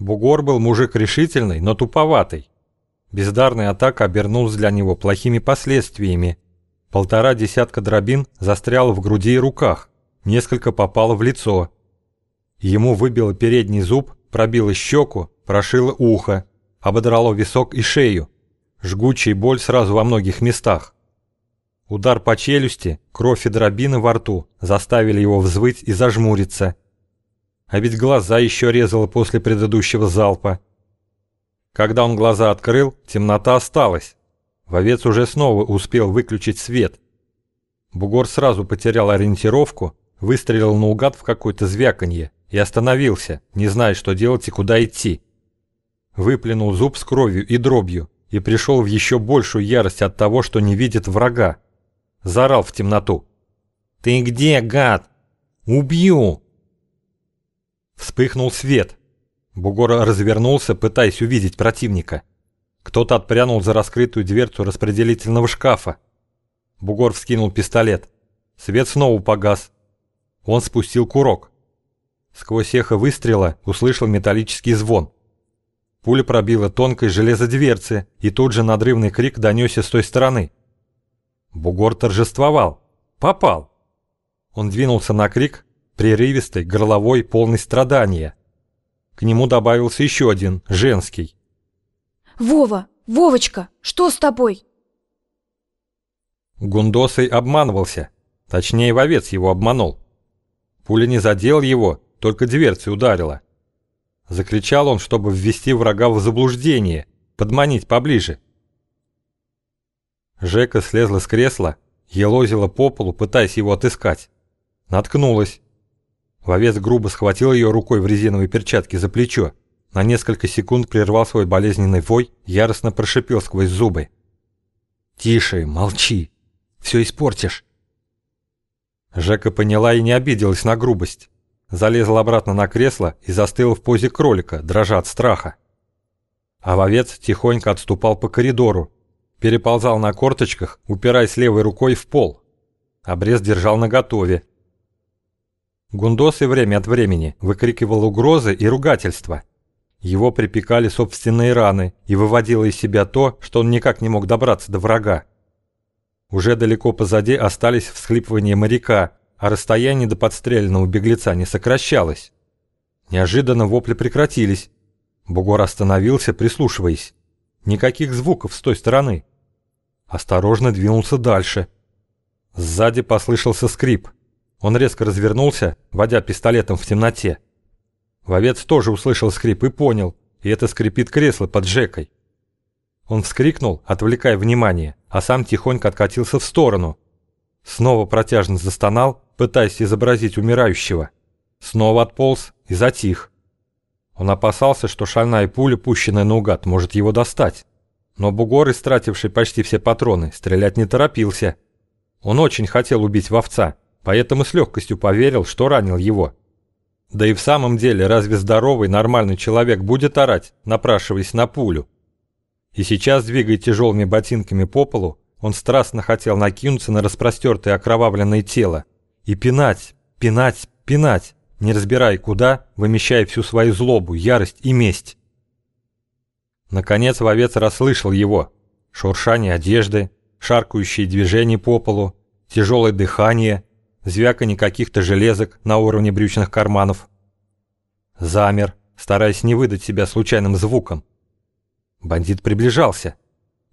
Бугор был мужик решительный, но туповатый. Бездарная атака обернулась для него плохими последствиями. Полтора десятка дробин застряло в груди и руках, несколько попало в лицо. Ему выбило передний зуб, пробило щеку, прошило ухо, ободрало висок и шею. Жгучая боль сразу во многих местах. Удар по челюсти, кровь и дробины во рту заставили его взвыть и зажмуриться. А ведь глаза еще резало после предыдущего залпа. Когда он глаза открыл, темнота осталась. Вовец уже снова успел выключить свет. Бугор сразу потерял ориентировку, выстрелил наугад в какое-то звяканье и остановился, не зная, что делать и куда идти. Выплюнул зуб с кровью и дробью и пришел в еще большую ярость от того, что не видит врага. Заорал в темноту. «Ты где, гад? Убью!» Вспыхнул свет. Бугор развернулся, пытаясь увидеть противника. Кто-то отпрянул за раскрытую дверцу распределительного шкафа. Бугор вскинул пистолет. Свет снова погас. Он спустил курок. Сквозь эхо выстрела услышал металлический звон. Пуля пробила тонкой железо дверцы, и тут же надрывный крик донесся с той стороны. Бугор торжествовал. Попал. Он двинулся на крик, прерывистый, горловой, полный страдания. К нему добавился еще один, женский. «Вова! Вовочка! Что с тобой?» Гундосый обманывался. Точнее, вовец его обманул. Пуля не задел его, только дверцы ударила. Закричал он, чтобы ввести врага в заблуждение, подманить поближе. Жека слезла с кресла, елозила по полу, пытаясь его отыскать. Наткнулась. Вовец грубо схватил ее рукой в резиновой перчатке за плечо. На несколько секунд прервал свой болезненный вой, яростно прошипел сквозь зубы. «Тише, молчи. Все испортишь». Жека поняла и не обиделась на грубость. Залезла обратно на кресло и застыла в позе кролика, дрожа от страха. А вовец тихонько отступал по коридору, переползал на корточках, упираясь левой рукой в пол. Обрез держал наготове, Гундос и время от времени выкрикивал угрозы и ругательства. Его припекали собственные раны и выводило из себя то, что он никак не мог добраться до врага. Уже далеко позади остались всхлипывания моряка, а расстояние до подстреленного беглеца не сокращалось. Неожиданно вопли прекратились. Бугор остановился, прислушиваясь. Никаких звуков с той стороны. Осторожно двинулся дальше. Сзади послышался скрип – он резко развернулся, водя пистолетом в темноте. Вовец тоже услышал скрип и понял, и это скрипит кресло под Жекой. Он вскрикнул, отвлекая внимание, а сам тихонько откатился в сторону. Снова протяжно застонал, пытаясь изобразить умирающего. Снова отполз и затих. Он опасался, что шальная пуля, пущенная наугад, может его достать. Но бугор, истративший почти все патроны, стрелять не торопился. Он очень хотел убить вовца, поэтому с легкостью поверил, что ранил его. Да и в самом деле, разве здоровый, нормальный человек будет орать, напрашиваясь на пулю? И сейчас, двигая тяжелыми ботинками по полу, он страстно хотел накинуться на распростертое окровавленное тело и пинать, пинать, пинать, не разбирая куда, вымещая всю свою злобу, ярость и месть. Наконец вовец расслышал его. Шуршание одежды, шаркающие движения по полу, тяжелое дыхание – звяканье каких-то железок на уровне брючных карманов. Замер, стараясь не выдать себя случайным звуком. Бандит приближался.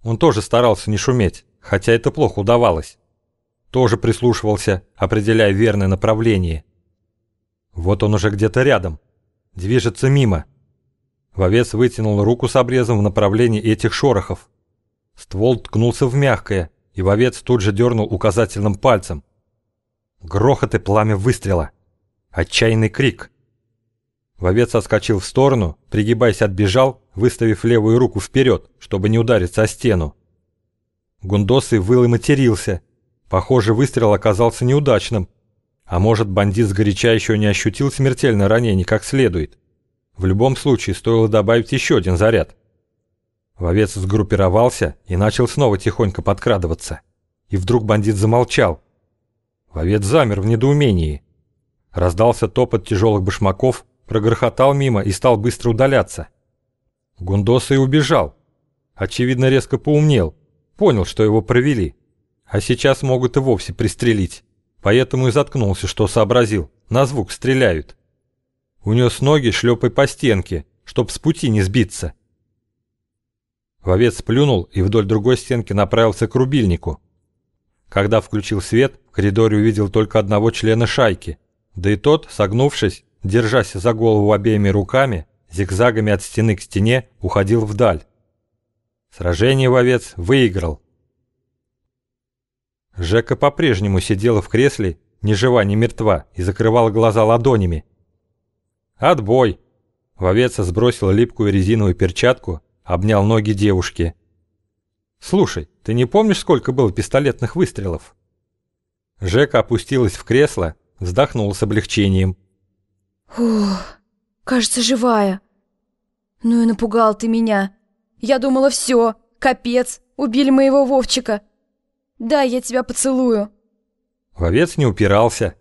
Он тоже старался не шуметь, хотя это плохо удавалось. Тоже прислушивался, определяя верное направление. Вот он уже где-то рядом. Движется мимо. Вовец вытянул руку с обрезом в направлении этих шорохов. Ствол ткнулся в мягкое, и вовец тут же дернул указательным пальцем, Грохот и пламя выстрела. Отчаянный крик. Вовец отскочил в сторону, пригибаясь отбежал, выставив левую руку вперед, чтобы не удариться о стену. Гундосый выл и матерился. Похоже, выстрел оказался неудачным. А может, бандит сгоряча еще не ощутил смертельное ранение как следует. В любом случае, стоило добавить еще один заряд. Вовец сгруппировался и начал снова тихонько подкрадываться. И вдруг бандит замолчал, Вовец замер в недоумении. Раздался топот тяжелых башмаков, прогрохотал мимо и стал быстро удаляться. Гундоса и убежал. Очевидно, резко поумнел, понял, что его провели. А сейчас могут и вовсе пристрелить. Поэтому и заткнулся, что сообразил. На звук стреляют. Унес ноги, шлепай по стенке, чтоб с пути не сбиться. Вовец плюнул и вдоль другой стенки направился к рубильнику. Когда включил свет, в коридоре увидел только одного члена шайки. Да и тот, согнувшись, держась за голову обеими руками, зигзагами от стены к стене уходил вдаль. Сражение вовец выиграл. Жека по-прежнему сидела в кресле, ни жива, ни мертва, и закрывала глаза ладонями. «Отбой!» Вовец сбросил липкую резиновую перчатку, обнял ноги девушки. «Слушай, ты не помнишь, сколько было пистолетных выстрелов?» Жека опустилась в кресло, вздохнула с облегчением. «Ух, кажется, живая. Ну и напугал ты меня. Я думала, все, капец, убили моего Вовчика. Да, я тебя поцелую». Вовец не упирался,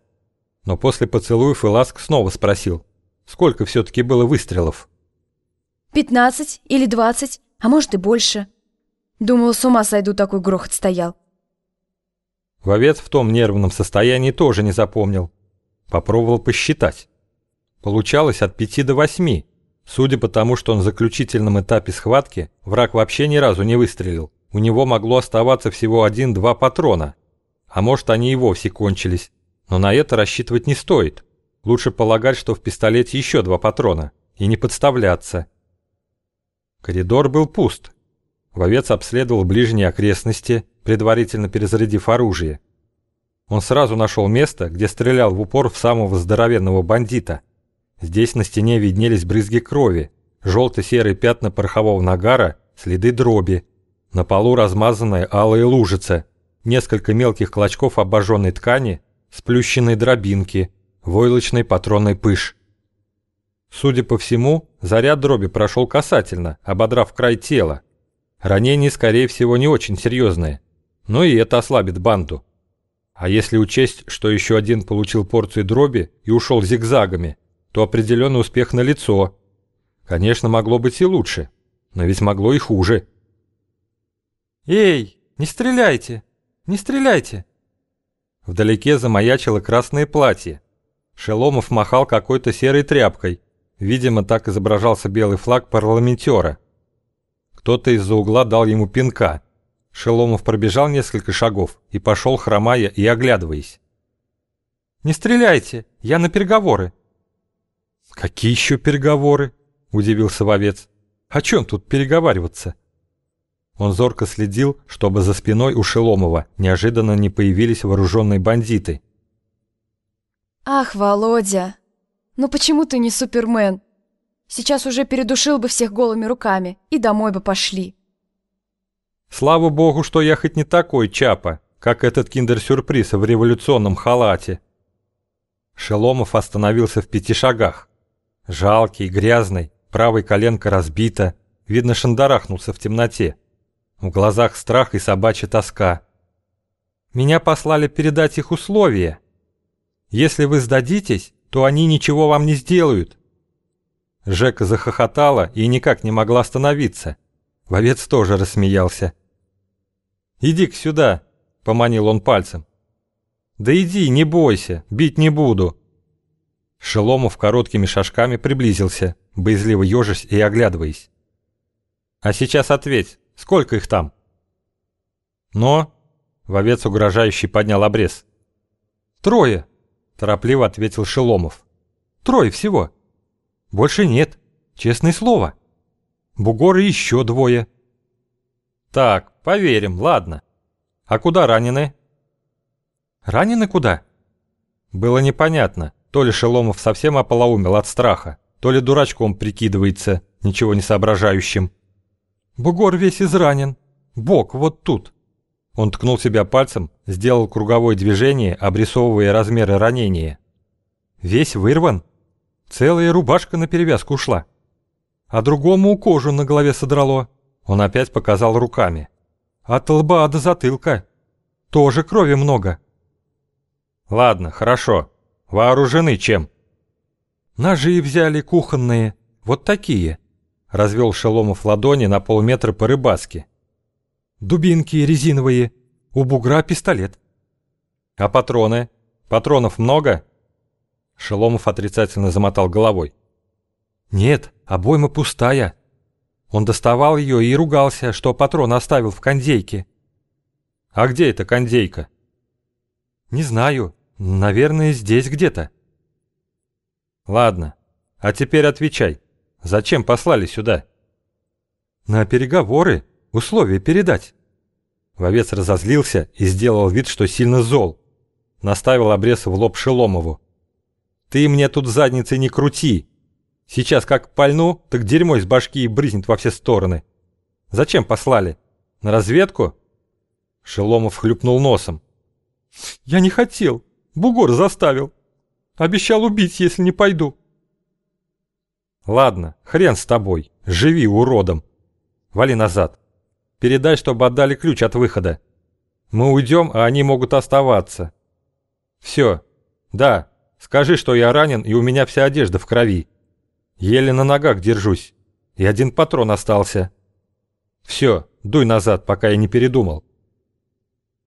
но после поцелуев и ласк снова спросил, сколько все-таки было выстрелов. «Пятнадцать или двадцать, а может и больше». Думала, с ума сойду, такой грохот стоял. Вовец в том нервном состоянии тоже не запомнил. Попробовал посчитать. Получалось от пяти до восьми. Судя по тому, что он в заключительном этапе схватки, враг вообще ни разу не выстрелил. У него могло оставаться всего один-два патрона. А может, они и вовсе кончились. Но на это рассчитывать не стоит. Лучше полагать, что в пистолете еще два патрона. И не подставляться. Коридор был пуст. Вовец обследовал ближние окрестности, предварительно перезарядив оружие. Он сразу нашел место, где стрелял в упор в самого здоровенного бандита. Здесь на стене виднелись брызги крови, желто-серые пятна порохового нагара, следы дроби. На полу размазанная алая лужица, несколько мелких клочков обожженной ткани, сплющенные дробинки, войлочный патронный пыш. Судя по всему, заряд дроби прошел касательно, ободрав край тела. Ранение, скорее всего, не очень серьезное, но и это ослабит банду. А если учесть, что еще один получил порцию дроби и ушел зигзагами, то определенный успех на лицо. Конечно, могло быть и лучше, но ведь могло и хуже. «Эй, не стреляйте! Не стреляйте!» Вдалеке замаячило красное платье. Шеломов махал какой-то серой тряпкой. Видимо, так изображался белый флаг парламентера. Кто-то из-за угла дал ему пинка. Шеломов пробежал несколько шагов и пошел, хромая и оглядываясь. «Не стреляйте! Я на переговоры!» «Какие еще переговоры?» – удивился вовец. «О чем тут переговариваться?» Он зорко следил, чтобы за спиной у Шеломова неожиданно не появились вооруженные бандиты. «Ах, Володя! Ну почему ты не Супермен? Сейчас уже передушил бы всех голыми руками и домой бы пошли. Слава богу, что я хоть не такой чапа, как этот киндер-сюрприз в революционном халате. Шеломов остановился в пяти шагах. Жалкий, грязный, правой коленка разбита, видно, шандарахнулся в темноте. В глазах страх и собачья тоска. Меня послали передать их условия. Если вы сдадитесь, то они ничего вам не сделают. Жека захохотала и никак не могла остановиться. Вовец тоже рассмеялся. «Иди-ка сюда», — поманил он пальцем. «Да иди, не бойся, бить не буду». Шеломов короткими шажками приблизился, боязливо ежась и оглядываясь. «А сейчас ответь, сколько их там?» «Но...» — вовец угрожающий поднял обрез. «Трое», — торопливо ответил Шеломов. «Трое всего». Больше нет, честное слово. Бугоры еще двое. Так, поверим, ладно. А куда ранены? Ранены куда? Было непонятно, то ли Шеломов совсем ополоумел от страха, то ли дурачком прикидывается, ничего не соображающим. Бугор весь изранен. Бок вот тут. Он ткнул себя пальцем, сделал круговое движение, обрисовывая размеры ранения. Весь вырван? Целая рубашка на перевязку ушла. А другому кожу на голове содрало. Он опять показал руками. От лба до затылка. Тоже крови много. Ладно, хорошо. Вооружены чем? Ножи взяли кухонные, вот такие. Развел Шеломов ладони на полметра по-рыбацки. Дубинки резиновые, у бугра пистолет. А патроны? Патронов много? Шеломов отрицательно замотал головой. Нет, обойма пустая. Он доставал ее и ругался, что патрон оставил в кондейке. А где эта кондейка? Не знаю. Наверное, здесь где-то. Ладно. А теперь отвечай. Зачем послали сюда? На переговоры. Условия передать. Вовец разозлился и сделал вид, что сильно зол. Наставил обрез в лоб Шеломову. «Ты мне тут задницей не крути! Сейчас как пальну, так дерьмо из башки и брызнет во все стороны. Зачем послали? На разведку?» Шеломов хлюпнул носом. «Я не хотел. Бугор заставил. Обещал убить, если не пойду». «Ладно, хрен с тобой. Живи уродом. Вали назад. Передай, чтобы отдали ключ от выхода. Мы уйдем, а они могут оставаться. Все. Да, скажи, что я ранен и у меня вся одежда в крови. Еле на ногах держусь. И один патрон остался. Все, дуй назад, пока я не передумал.